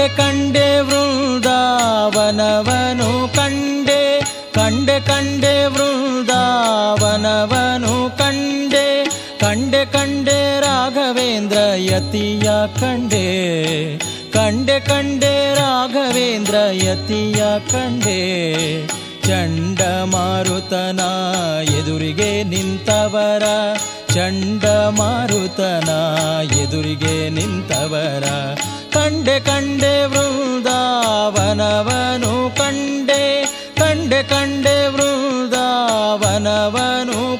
ಕಂಡೆ ಕಂಡೆ ವೃಂದಾವನವನು ಕಂಡೆ ಕಂಡೆ ಕಂಡೆ ವೃಂದಾವನವನು ಕಂಡೆ ಕಂಡೆ ಕಂಡೆ ರಾಘವೇಂದ್ರ ಯತಿಯ ಕಂಡೆ ಕಂಡೆ ಕಂಡೆ ರಾಘವೇಂದ್ರ ಯತಿಯ ಕಂಡೆ ಚಂಡಮಾರುತನ ಎದುರಿಗೆ ನಿಂತವರ ಚಂಡಮಾರುತನ ಎದುರಿಗೆ ನಿಂತವರ ಕಂಡೆ ಕಂಡೆ ವೃಂದಾವನವನು ಕಂಡೆ ಕಂಡೆ ಕಂಡೆ ವೃಂದಾವನವನು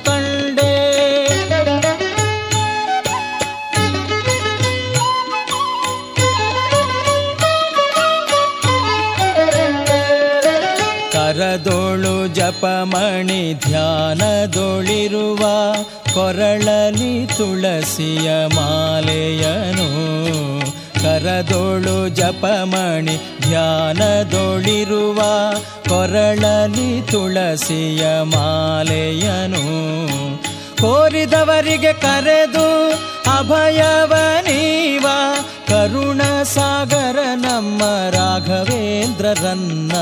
ಕಂಡೆ. ಕರದೋಳು ಜಪಮಣಿ ಧ್ಯಾನದೊಳಿರುವ ಕೊರಳಲಿ ತುಳಸಿಯ ಮಾಲೆಯನು ಕರದೋಳು ಜಪಮಣಿ ಧ್ಯಾನದೊಳಿರುವ ಕೊರಳಲಿ ತುಳಸಿಯ ಮಾಲೆಯನು. ಕೋರಿದವರಿಗೆ ಕರೆದು ಅಭಯವನೀವ ಕರುಣ ಸಾಗರ ನಮ್ಮ ರಾಘವೇಂದ್ರರನ್ನ.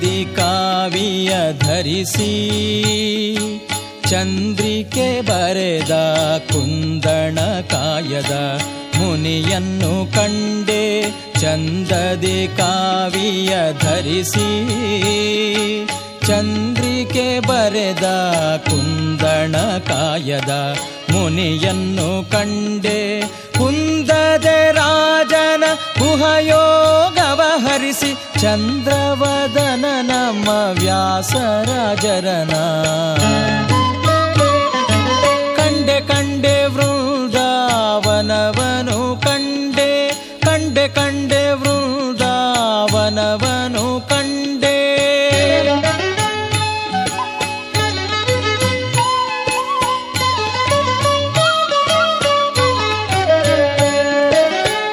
ಚಂದದಿ ಕಾವಿಯ ಧರಿಸಿ ಚಂದ್ರಿಕೆ ಬರೆದ ಕುಂದಣ ಕಾಯದ ಮುನಿಯನ್ನು ಕಂಡೆ ಚಂದದಿ ಕಾವಿಯ ಧರಿಸಿ ಚಂದ್ರಿಕೆ ಬರೆದ ಕುಂದಣ ಕಾಯದ ಮುನಿಯನ್ನು ಕಂಡೆ ಕುಂದದೆ ರಾಜನ ಗುಹಯೋಗವ ಹರಿಸಿ ಚಂದ್ರವದನ ನಮ್ಮ ವ್ಯಾಸರಾಜರನ ಕಂಡೆ ಕಂಡೆ ವೃಂದಾವನವನು ಕಂಡೆ ಕಂಡೆ ಕಂಡೆ ವೃಂದಾವನವನು ಕಂಡೆ.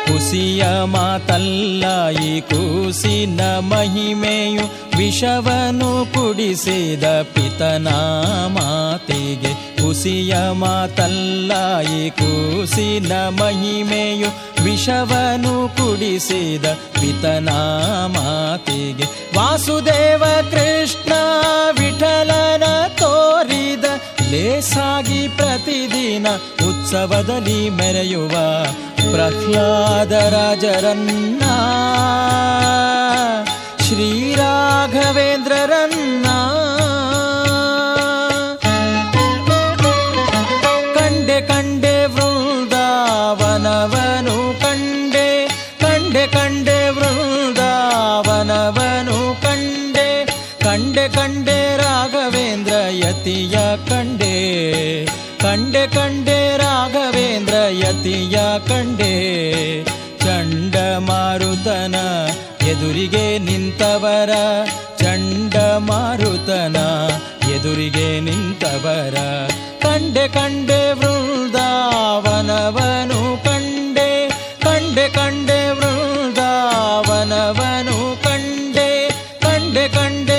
ಕುಸಿಯ ಮಾತಲ್ಲ ಈ ಕೂಸಿನ ಮಹಿಮೆಯು ವಿಷವನು ಕುಡಿಸಿದ ಪಿತನ ಮಾತಿಗೆ ಕುಸಿಯ ಮಾತಲ್ಲಾಯಿ ಕೂಸಿನ ಮಹಿಮೆಯು ವಿಷವನು ಕುಡಿಸಿದ ಪಿತನ ಮಾತಿಗೆ. ವಾಸುದೇವ ಕೃಷ್ಣ ವಿಠಲನ ತೋರಿದ ಲೇಸಾಗಿ ಪ್ರತಿದಿನ ಉತ್ಸವದಲ್ಲಿ ಮೆರೆಯುವ ಪ್ರಹ್ಲಾದ ರಾಜರನ್ನ ಶ್ರೀರಾಘವೇಂದ್ರರನ್ನ ಕಂಡೆ ಕಂಡೆ ವೃಂದಾವನವನು ಕಂಡೆ ಕಂಡೆ ಕಂಡೆ ವೃಂದಾವನವನು ಕಂಡೆ ಕಂಡೆ ಕಂಡೆ ರಾಘವೇಂದ್ರ ಯತಿಯ ಕಂಡೆ ಕಂಡೆ ಕಂಡೆ ರಾಘವೇಂದ್ರ ಯತಿಯ ಕಂಡೆ ಚಂಡಮಾರುತನ ಎದುರಿಗೆ ನಿಂತವರ ಚಂಡಮಾರುತನ ಎದುರಿಗೆ ನಿಂತವರ ಕಂಡೆ ಕಂಡೆ ವೃಂದಾವನವನು ಕಂಡೆ ಕಂಡೆ ಕಂಡೆ ವೃಂದಾವನವನು ಕಂಡೆ ಕಂಡೆ ಕಂಡೆ